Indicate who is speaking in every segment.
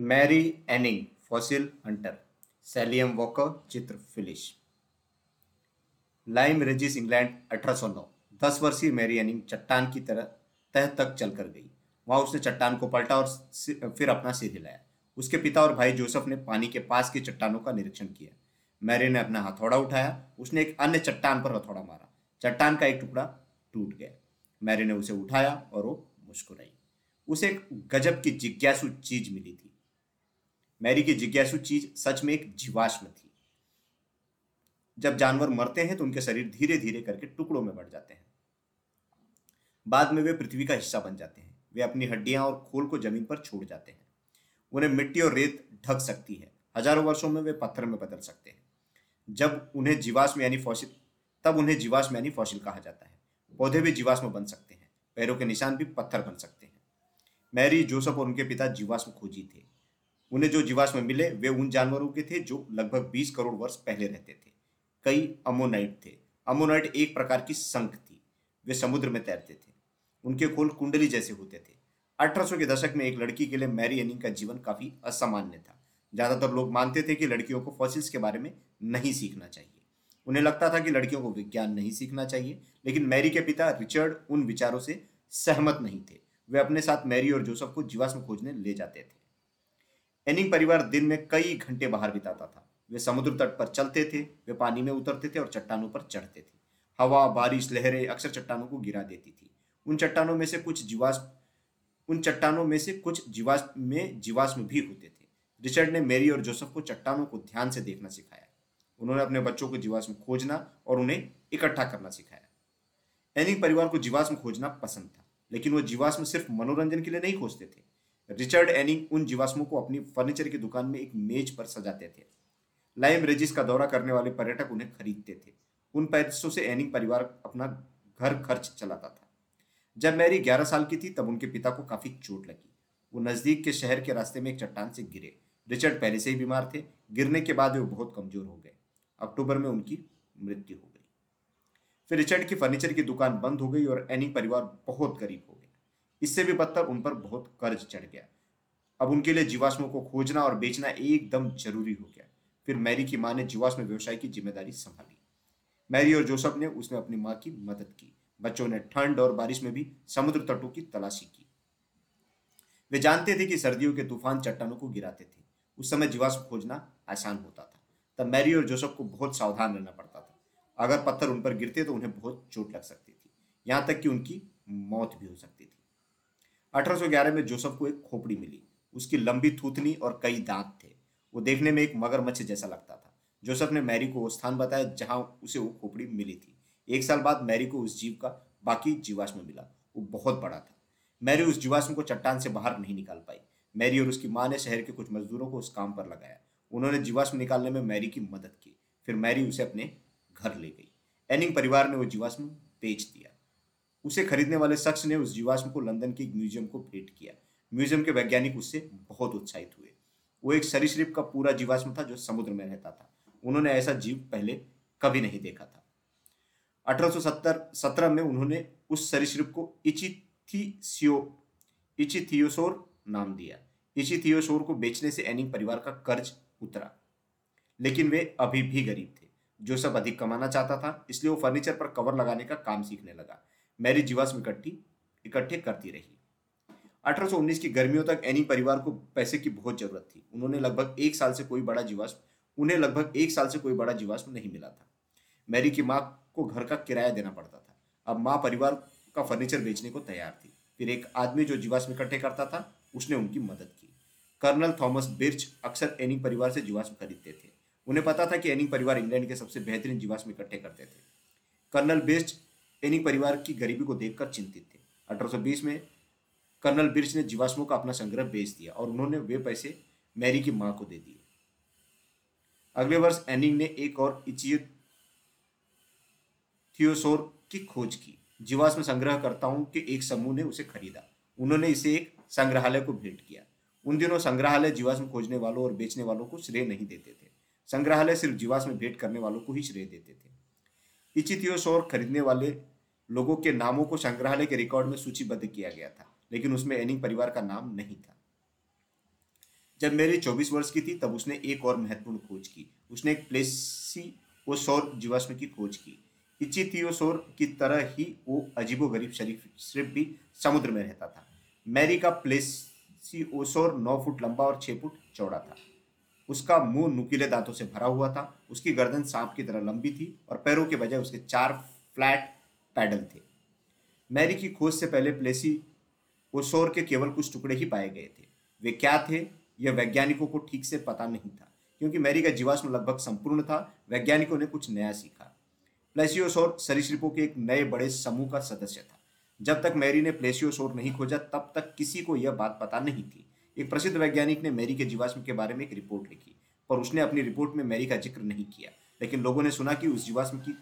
Speaker 1: Mary Anning fossil hunter सैलियम Walker चित्र फिलिश लाइम रेजिस इंग्लैंड 1809 दस वर्षीय मैरी एनिंग चट्टान की तरह तह तक चलकर गई। वहाँ उसने चट्टान को पलटा और फिर अपना सिर हिलाया। उसके पिता और भाई जोसेफ ने पानी के पास की चट्टानों का निरीक्षण किया। मैरी ने अपना हथौड़ा उठाया। उसने एक अन्य चट्टान पर हथौड़ा मारा। चट्टान का एक टुकड़ा टूट गया। मैरी ने उसे उठाया और वो मुस्कुराई। उसे एक गजब की जिज्ञासु चीज़ मिली थी। मैरी की जिज्ञासु चीज़ सच में एक जीवाश्म थी। जब जानवर मरते हैं तो उनके शरीर धीरे धीरे करके टुकड़ों में बढ़ जाते हैं। बाद में वे पृथ्वी का हिस्सा बन जाते हैं। वे अपनी हड्डियाँ और खोल को ज़मीन पर छोड़ जाते हैं। उन्हें मिट्टी और रेत ढक सकती है। हज़ारों वर्षों में वे पत्थर में बदल सकते हैं। जब उन्हें जीवाश्म यानी फॉसिल, तब उन्हें जीवाश्म यानी फॉसिल कहा जाता है। पौधे भी जीवाश्म बन सकते हैं। पैरों के निशान भी पत्थर बन सकते हैं। मैरी, जोसफ और उनके पिता जीवाश्म खोजी थे। उन्हें जो जीवाश्म मिले, वे उन जानवरों के थे जो लगभग 20 करोड़ वर्ष पहले रहते थे। कई अमोनाइट थे। अमोनाइट एक प्रकार की संख थी। वे समुद्र में तैरते थे। उनके खोल कुंडली जैसे होते थे। अठारह सौ के दशक में एक लड़की के लिए मैरी एनिंग का जीवन काफ़ी असामान्य था। ज़्यादातर लोग मानते थे कि लड़कियों को फॉसिल्स के बारे में नहीं सीखना चाहिए। उन्हें लगता था कि लड़कियों को विज्ञान नहीं सीखना चाहिए, लेकिन मैरी के पिता रिचर्ड उन विचारों से सहमत नहीं थे। वे अपने साथ मैरी और जोसफ को जीवाश्म खोजने ले जाते थे। एनिंग परिवार दिन में कई घंटे बाहर बिताता था। वे समुद्र तट पर चलते थे, वे पानी में उतरते थे और चट्टानों पर चढ़ते थे। हवा, बारिश, लहरें अक्सर चट्टानों को गिरा देती थी। उन चट्टानों में से कुछ जीवाश्म उन चट्टानों में से कुछ जीवाश्म में जीवाश्म भी होते थे। रिचर्ड ने मेरी और जोसेफ को चट्टानों को ध्यान से देखना सिखाया। उन्होंने अपने बच्चों को जीवाश्म खोजना और उन्हें इकट्ठा करना सिखाया। एनिंग परिवार को जीवाश्म खोजना पसंद था, लेकिन वो जीवाश्म सिर्फ़ मनोरंजन के लिए नहीं खोजते थे। रिचर्ड एनिंग उन जीवाश्मों को अपनी फर्नीचर की दुकान में एक मेज पर सजाते थे। लाइम रेजिस का दौरा करने वाले पर्यटक उन्हें खरीदते थे। उन पैसों से एनिंग परिवार अपना घर खर्च चलाता था। जब मैरी ग्यारह साल की थी, तब उनके पिता को काफ़ी चोट लगी। वो नज़दीक के शहर के रास्ते में एक चट्टान से गिरे। रिचर्ड पहले से ही बीमार थे। गिरने के बाद वे बहुत कमज़ोर हो गए। अक्टूबर में उनकी मृत्यु हो गई। फिर रिचर्ड की फर्नीचर की दुकान बंद हो गई और एनी परिवार बहुत गरीब हो गया। इससे भी बदतर उन पर बहुत कर्ज चढ़ गया। अब उनके लिए जीवाश्मों को खोजना और बेचना एकदम ज़रूरी हो गया। फिर मैरी की माँ ने जीवाश्म व्यवसाय की ज़िम्मेदारी संभाली। मैरी और जोसफ ने उसमें अपनी माँ की मदद की। बच्चों ने ठंड और बारिश में भी समुद्र तटों की तलाशी की। वे जानते थे कि सर्दियों के तूफ़ान चट्टानों को गिराते थे। उस समय जीवाश्म खोजना आसान होता था। तब मैरी और जोसफ को बहुत सावधान रहना पड़ता था। अगर पत्थर उन पर गिरते तो उन्हें बहुत चोट लग सकती थी। यहाँ तक कि उनकी मौत भी हो सकती थी। 1811 में जोसफ को एक खोपड़ी मिली। उसकी लंबी थूथनी और कई दांत थे। वो देखने में एक मगरमच्छ जैसा लगता था। जोसफ ने मैरी को वो स्थान बताया जहाँ उसे वो खोपड़ी मिली थी। एक साल बाद मैरी को उस जीव का बाकी जीवाश्म मिला। वो बहुत बड़ा था। मैरी उस जीवाश्म को चट्टान से बाहर नहीं निकाल पाई। मैरी और उसकी माँ ने शहर के कुछ मजदूरों को उस काम पर लगाया। उन्होंने जीवाश्म निकालने में मैरी की मदद की। फिर मैरी उसे अपने घर ले गई। एनिंग परिवार ने वो जीवाश्म बेच दिया। उसे खरीदने वाले शख्स ने उस जीवाश्म को लंदन के एक म्यूज़ियम को भेंट किया। म्यूज़ियम के वैज्ञानिक उससे बहुत उत्साहित हुए। वो एक सरीसृप का पूरा जीवाश्म था जो समुद्र में रहता था। उन्होंने ऐसा जीव पहले कभी नहीं देखा था। 1870 में उन्होंने उस सरीसृप को इचिथियो इचिथियोसोर नाम दिया। इचिथियोसोर को बेचने से एनिंग परिवार का कर्ज उतरा। लेकिन वे अभी भी गरीब थे। जो सब अधिक कमाना चाहता था, इसलिए वो फर्नीचर पर कवर लगाने का काम सीखने लगा। मैरी जीवाश्म इकट्ठी, इकट्ठे करती रही। 1819 की गर्मियों तक एनी परिवार को पैसे की बहुत ज़रूरत थी। उन्होंने लगभग एक साल से कोई बड़ा जीवाश्म, उन्हें लगभग एक साल से कोई बड़ा जीवाश्म नहीं मिला था। मैरी की माँ को घर का किराया देना पड़ता था। अब माँ परिवार का फर्नीचर बेचने को तैयार थी। फिर एक आदमी जो जीवाश्म इकट्ठे करता था, उसने उनकी मदद की। कर्नल थॉमस बिर्च अक्सर एनिंग परिवार से जीवाश्म खरीदते थे। उन्हें पता था कि एनिंग परिवार इंग्लैंड के सबसे बेहतरीन जीवाश्म इकट्ठे करते थे। कर्नल बिर्च एनिंग परिवार की गरीबी को देखकर चिंतित थे। 1820 में कर्नल बिर्च ने जीवाश्मों का अपना संग्रह बेच दिया और उन्होंने वे पैसे मैरी की माँ को दे दिए। अगले वर्ष एनिंग ने एक और थियोसोर की खोज की। जीवाश्म संग्रहकर्ताओं के एक समूह ने उसे खरीदा। उन्होंने इसे एक संग्रहालय को भेंट किया। उन दिनों संग्रहालय जीवाश्म खोजने वालों और बेचने वालों को श्रेय नहीं देते थे। संग्रहालय सिर्फ़ जीवाश्म भेंट करने वालों को ही श्रेय देते थे। इचिथियोसोर खरीदने वाले लोगों के नामों को संग्रहालय के रिकॉर्ड में सूचीबद्ध किया गया था, लेकिन उसमें एनिंग परिवार का नाम नहीं था। जब मेरी 24 वर्ष की थी, तब उसने एक और महत्वपूर्ण खोज की। उसने एक प्लेसी वो सौर जीवाश्म की खोज की। इचिथियोसोर की तरह ही वो अजीबो गरीब शरीफ सिर्फ़ भी समुद्र में रहता था। मैरी का प्लेसियोसोर नौ फुट लंबा और छह फुट चौड़ा था। उसका मुँह नुकीले दांतों से भरा हुआ था। उसकी गर्दन सांप की तरह लंबी थी और पैरों के बजाय उसके चार फ्लैट पैडल थे। मैरी की खोज से पहले प्लेसी ओसोर के केवल कुछ टुकड़े ही पाए गए थे। वे क्या थे, यह वैज्ञानिकों को ठीक से पता नहीं था, क्योंकि मैरी का जीवाश्म लगभग संपूर्ण था, वैज्ञानिकों ने कुछ नया सीखा। प्लेसियोसोर सरीसृपों के एक नए बड़े समूह का सदस्य था। जब तक मैरी ने प्लेसियोसोर नहीं खोजा, तब तक किसी को यह बात पता नहीं थी। एक प्रसिद्ध वैज्ञानिक ने मैरी के जीवाश्म के बारे में एक रिपोर्ट लिखी, पर उसने अपनी रिपोर्ट में मैरी का ज़िक्र नहीं किया, लेकिन लोगों ने सुना कि उस जीवाश्म की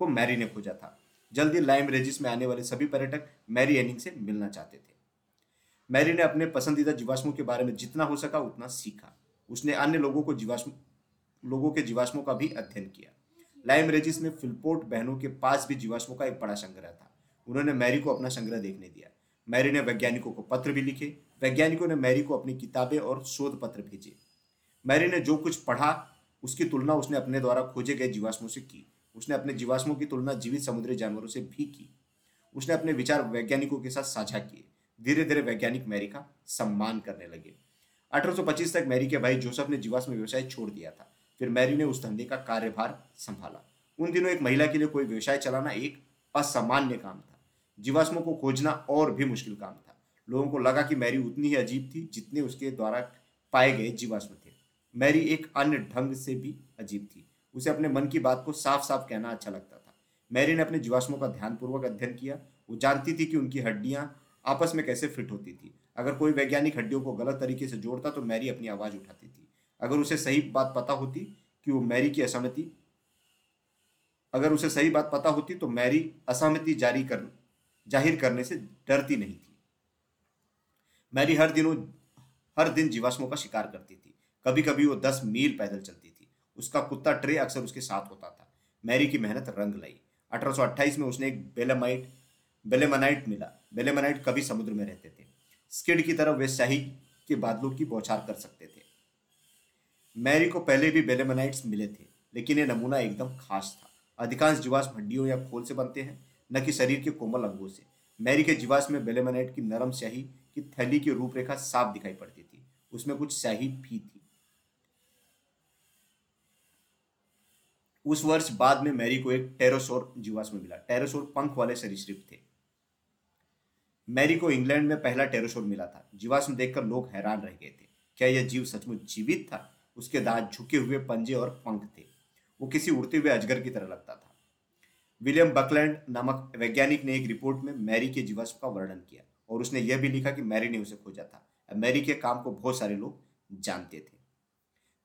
Speaker 1: को मैरी ने खोजा था। जल्दी लाइम रेजिस में आने वाले सभी पर्यटक मैरी एनिंग से मिलना चाहते थे। मैरी ने अपने पसंदीदा जीवाश्मों के बारे में जितना हो सका उतना सीखा। उसने अन्य लोगों को जीवाश्म, लोगों के जीवाश्मों का भी अध्ययन किया। लाइम रेजिस में फिलपोर्ट बहनों के पास भी जीवाश्मों का एक बड़ा संग्रह था। उन्होंने मैरी को अपना संग्रह देखने दिया। मैरी ने वैज्ञानिकों को पत्र भी लिखे। वैज्ञानिकों ने मैरी को अपनी किताबें और शोध पत्र भेजे। मैरी ने जो कुछ पढ़ा, उसकी तुलना उसने अपने द्वारा खोजे गए जीवाश्मों से की। उसने अपने जीवाश्मों की तुलना जीवित समुद्री जानवरों से भी की। उसने अपने विचार वैज्ञानिकों के साथ साझा किए। धीरे धीरे वैज्ञानिक मैरी का सम्मान करने लगे। 1825 तक मैरी के भाई जोसेफ ने जीवाश्म व्यवसाय छोड़ दिया था। फिर मैरी ने उस धंधे का कार्यभार संभाला। उन दिनों एक महिला के लिए कोई व्यवसाय चलाना एक असामान्य काम था। जीवाश्मों को खोजना और भी मुश्किल काम था। लोगों को लगा कि मैरी उतनी ही अजीब थी जितने उसके द्वारा पाए गए जीवाश्म थे। मैरी एक अन्य ढंग से भी अजीब थी। उसे अपने मन की बात को साफ़ साफ़ कहना अच्छा लगता था। मैरी ने अपने जीवाश्मों का ध्यानपूर्वक अध्ययन किया। वो जानती थी कि उनकी हड्डियाँ आपस में कैसे फिट होती थी। अगर कोई वैज्ञानिक हड्डियों को गलत तरीके से जोड़ता तो मैरी अपनी आवाज़ उठाती थी। अगर उसे सही बात पता होती कि वो मैरी की असहमति, अगर उसे सही बात पता होती तो मैरी असहमति जारी कर, ज़ाहिर करने से डरती नहीं थी। मैरी हर दिनों, हर दिन जीवाश्मों का शिकार करती थी। कभी कभी वो दस मील पैदल चलती थी। उसका कुत्ता ट्रे अक्सर उसके साथ होता था। मैरी की मेहनत रंग लाई। 1828 में उसने एक बेलेमाइट, बेलेमनाइट मिला। बेलेमनाइट कभी समुद्र में रहते थे। स्किड की तरह वे शाही के बादलों की बौछार कर सकते थे। मैरी को पहले भी बेलेमनाइट्स मिले थे, लेकिन ये नमूना एकदम खास था। अधिकांश जीवाश्म हड्डियों या खोल से बनते हैं, न कि शरीर के कोमल अंगों से। मैरी के जीवाश्म में बेलेमनाइट की नरम स्याही की थैली की रूपरेखा साफ़ दिखाई पड़ती थी। उसमें कुछ स्याही भी थी। उस वर्ष बाद में मैरी को एक टेरोसोर जीवाश्म मिला। टेरोसोर पंख वाले सरीसृप थे। मैरी को इंग्लैंड में पहला टेरोसोर मिला था। जीवाश्म देखकर लोग हैरान रह गए थे। क्या यह जीव सचमुच जीवित था? उसके दांत झुके हुए पंजे और पंख थे। वो किसी उड़ते हुए अजगर की तरह लगता था। विलियम बकलैंड नामक वैज्ञानिक ने एक रिपोर्ट में मैरी के जीवाश्म का वर्णन किया और उसने यह भी लिखा कि मैरी ने उसे खोजा था। मैरी के काम को बहुत सारे लोग जानते थे।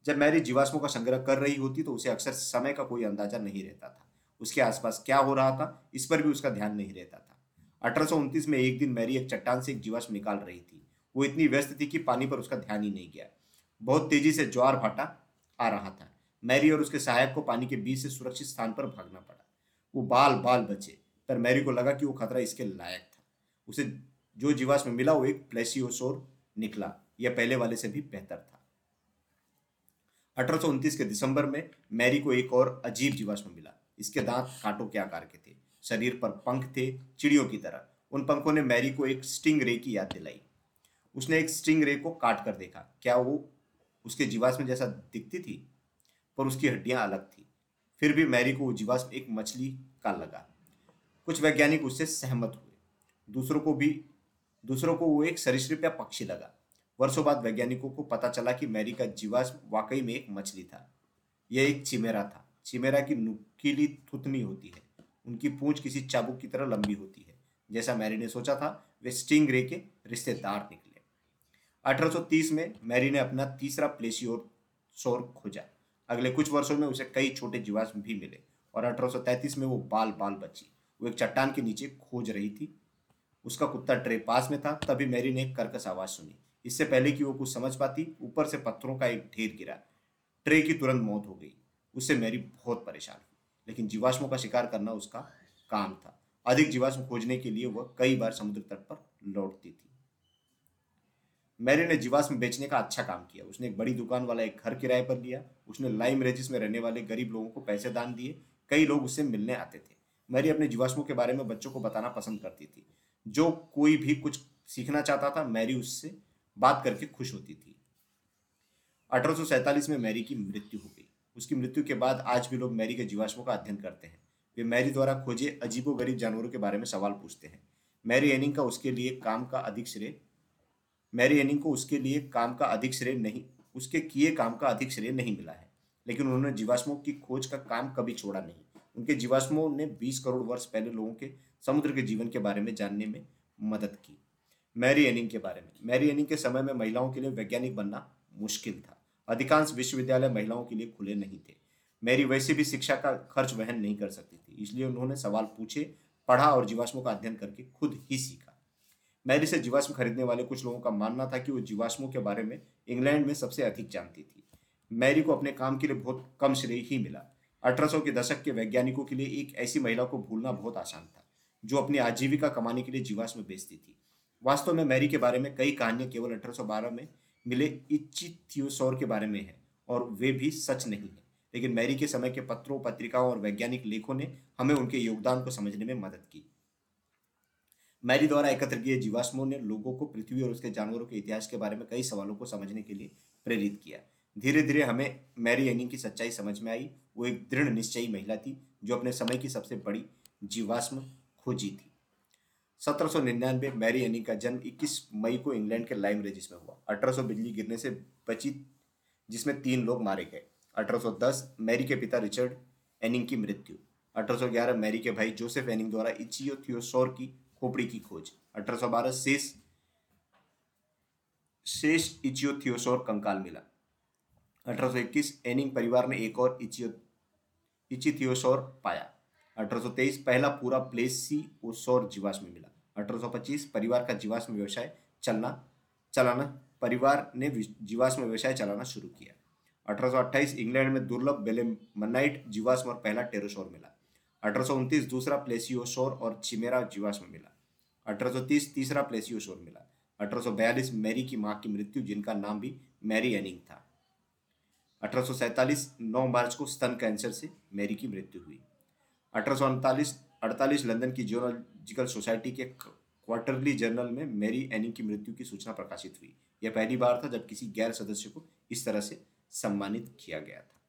Speaker 1: जब मैरी जीवाश्मों का संग्रह कर रही होती तो उसे अक्सर समय का कोई अंदाज़ा नहीं रहता था। उसके आसपास क्या हो रहा था, इस पर भी उसका ध्यान नहीं रहता था। अठारह सौ उनतीस में एक दिन मैरी एक चट्टान से एक जीवाश्म निकाल रही थी। वो इतनी व्यस्त थी कि पानी पर उसका ध्यान ही नहीं गया। बहुत तेज़ी से ज्वार भाटा आ रहा था। मैरी और उसके सहायक को पानी के बीच से सुरक्षित स्थान पर भागना पड़ा। वो बाल बाल बचे, पर मैरी को लगा कि वो खतरा इसके लायक था। उसे जो जीवाश्म मिला वो एक प्लेसियोसोर निकला। यह पहले वाले से भी बेहतर था। अठारह के दिसंबर में मैरी को एक और अजीब जीवाश्म मिला। इसके दांत कांटों के आकार के थे, शरीर पर पंख थे, चिड़ियों की तरह। उन पंखों ने मैरी को एक स्टिंग रे की याद दिलाई। उसने एक स्टिंग रे को काट कर देखा। क्या वो उसके जीवाश्म जैसा दिखती थी? पर उसकी हड्डियाँ अलग थी। फिर भी मैरी को वो जीवाश्म एक मछली का लगा। कुछ वैज्ञानिक उससे सहमत हुए। दूसरों को भी, दूसरों को वो एक सरिसृप या पक्षी लगा। वर्षों बाद वैज्ञानिकों को पता चला कि मैरी का जीवाश्म वाकई में एक मछली था। यह एक चिमेरा था। चिमेरा की नुकीली थुतनी होती है। उनकी पूंछ किसी चाबुक की तरह लंबी होती है। जैसा मैरी ने सोचा था, वे स्टिंग रे के रिश्तेदार निकले। 1830 में मैरी ने अपना तीसरा प्लेसियोर शोर खोजा। अगले कुछ वर्षों में उसे कई छोटे जीवाश्म भी मिले और 1833 में वो बाल बाल बची। वो एक चट्टान के नीचे खोज रही थी। उसका कुत्ता ट्रे पास में था। तभी मैरी ने एक कर्कश आवाज़ सुनी। इससे पहले कि वो कुछ समझ पाती, ऊपर से पत्थरों का एक ढेर गिरा। ट्रे की तुरंत मौत हो गई। उससे मैरी बहुत परेशान हुई। लेकिन जीवाश्मों का शिकार करना उसका काम था। अधिक जीवाश्म खोजने के लिए वह कई बार समुद्र तट पर लौटती थी। मैरी ने जीवाश्म बेचने का अच्छा काम किया। उसने एक बड़ी दुकान वाला एक घर किराए पर लिया। उसने लाइम रेजिस में रहने वाले गरीब लोगों को पैसे दान दिए। कई लोग उससे मिलने आते थे। मैरी अपने जीवाश्मों के बारे में बच्चों को बताना पसंद करती थी। जो कोई भी कुछ सीखना चाहता था, मैरी उससे बात करके खुश होती थी। अठारह में मैरी की मृत्यु हो गई। उसकी मृत्यु के बाद आज भी लोग मैरी के जीवाश्मों का अध्ययन करते हैं। वे मैरी द्वारा खोजे अजीबो गरीब जानवरों के बारे में सवाल पूछते हैं। मैरी एनिंग का उसके लिए काम का अधिक श्रेय मैरी एनिंग को उसके लिए काम का अधिक श्रेय नहीं, उसके किए काम का अधिक श्रेय नहीं मिला है। लेकिन उन्होंने जीवाश्मों की खोज का काम कभी छोड़ा नहीं। उनके जीवाश्मों ने 20 करोड़ वर्ष पहले लोगों के समुद्र के जीवन के बारे में जानने में मदद की। मैरी एनिंग के बारे में मैरी एनिंग के समय में महिलाओं के लिए वैज्ञानिक बनना मुश्किल था। अधिकांश विश्वविद्यालय महिलाओं के लिए खुले नहीं थे। मैरी वैसे भी शिक्षा का खर्च वहन नहीं कर सकती थी, इसलिए उन्होंने सवाल पूछे, पढ़ा और जीवाश्मों का अध्ययन करके खुद ही सीखा। मैरी से जीवाश्म खरीदने वाले कुछ लोगों का मानना था कि वो जीवाश्मों के बारे में इंग्लैंड में सबसे अधिक जानती थी। मैरी को अपने काम के लिए बहुत कम श्रेय ही मिला। अठारह सौ के दशक के वैज्ञानिकों के लिए एक ऐसी महिला को भूलना बहुत आसान था, जो अपनी आजीविका कमाने के लिए जीवाश्म बेचती थी। वास्तव में मैरी के बारे में कई कहानियाँ केवल अठारह सौ बारह में मिले थियोसोर के बारे में है, और वे भी सच नहीं है। लेकिन मैरी के समय के पत्रों, पत्रिकाओं और वैज्ञानिक लेखों ने हमें उनके योगदान को समझने में मदद की। मैरी द्वारा एकत्र किए जीवाश्मों ने लोगों को, पृथ्वी और उसके जानवरों के इतिहास के बारे में कई सवालों को समझने के लिए प्रेरित किया। धीरे धीरे हमें मैरी एनिंग की सच्चाई समझ में आई। वो एक दृढ़ निश्चयी महिला थी, जो अपने समय की सबसे बड़ी जीवाश्म खोजी थी। सत्रह सौ निन्यानवे मैरी एनिंग का जन्म 21 मई को इंग्लैंड के लाइम रेजिस में हुआ। अठारह सौ बिजली गिरने से बची जिसमें तीन लोग मारे गए। 1810 मैरी के पिता रिचर्ड एनिंग की मृत्यु। 1811 मैरी के भाई जोसेफ एनिंग द्वारा इचियो थियोसोर की खोपड़ी की खोज। 1812 शेष शेष इचियो थियोसोर कंकाल मिला। 1821 एनिंग परिवार ने एक और इचियो इचिथियोसोर पाया। 1823 पहला पूरा प्लेसियोसोर जीवाश्म मिला। 1825 परिवार का जीवाश्म व्यवसाय चलना, चलाना, परिवार ने जीवाश्म व्यवसाय चलाना शुरू किया। 1828 इंग्लैंड में दुर्लभ बेले मनाइट जीवाश्म और पहला टेरोसोर मिला। अठारह दूसरा प्लेसियोसोर और चिमेरा जीवाश्म मिला। 1830 तीसरा प्लेसियोसोर मिला। 1842 मैरी की माँ की मृत्यु, जिनका नाम भी मैरी एनिंग था। अठारह 9 मार्च को स्तन कैंसर से मैरी की मृत्यु हुई। अठारह अड़तालीस लंदन की जियोलॉजिकल सोसाइटी के क्वार्टरली जर्नल में मेरी एनिंग की मृत्यु की सूचना प्रकाशित हुई। यह पहली बार था जब किसी गैर सदस्य को इस तरह से सम्मानित किया गया था।